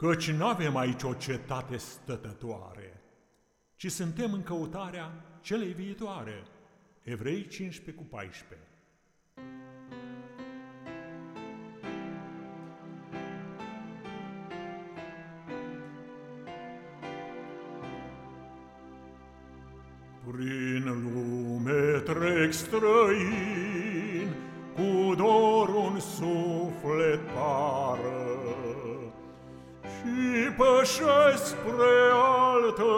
Căci n-avem aici o cetate stătătoare, ci suntem în căutarea celei viitoare. Evrei 15 cu 14 Prin lume trec străin, cu dor un suflet pară, și pășesc spre altă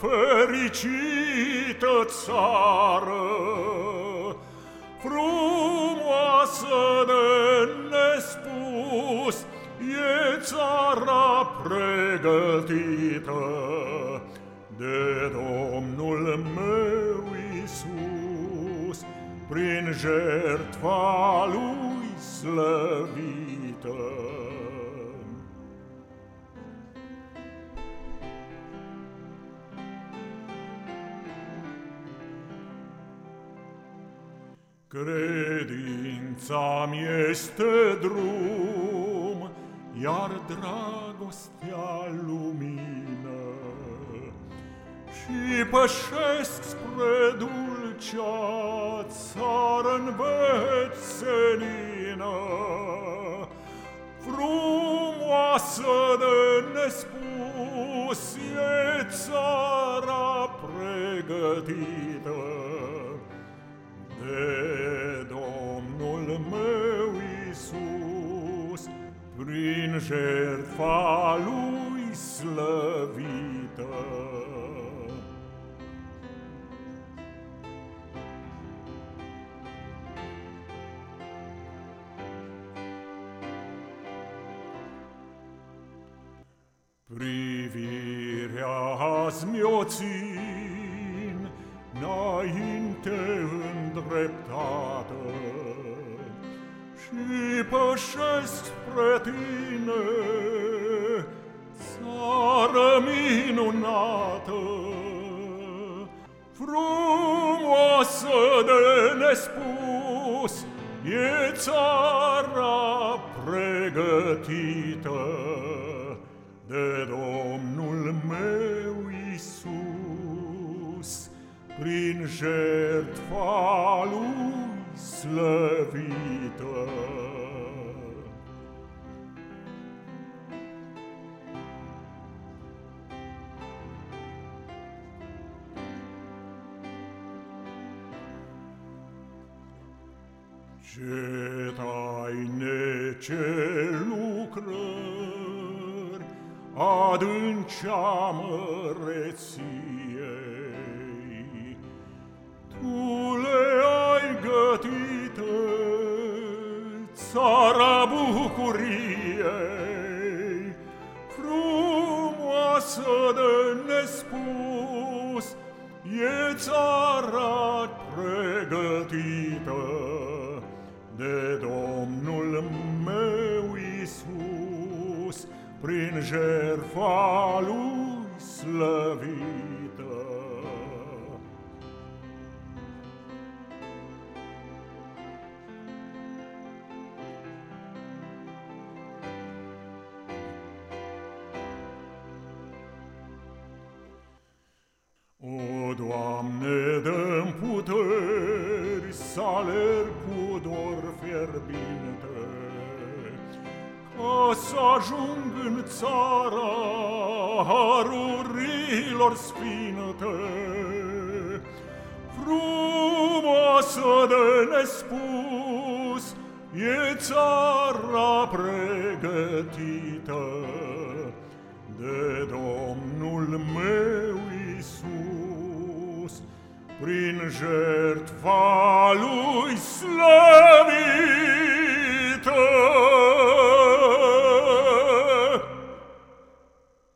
fericită țară, frumoasă de nespus, e țara pregătită de Domnul meu Iisus, prin jertfa lui slăvită. Credința-mi este drum, iar dragostea lumină. Și pășesc spre dulcea țară învețenină, Frumoasă de nespus e țara pregătită meu Iisus, prin jertfa Lui slăvită. Privirea azi mi-o țin înainte îndreptată și pășesc spre tine, țară minunată, frumoasă de nespus, e țara pregătită de Domnul meu Isus, prin jertfa lui slăvită. Ce taine, ce lucrări adâncea măreții, țara bucuriei, Frumoasă de nespus, e țara pregătită de Domnul meu Isus, prin jertfa lui slăvită. Doamne, dă puteri să alerg cu dor fierbinte, ca să ajung în țara harurilor sfinte. Frumoasă de nespus e țara pregătită de Domnul meu Iisus, prin jertfa lui slăvit.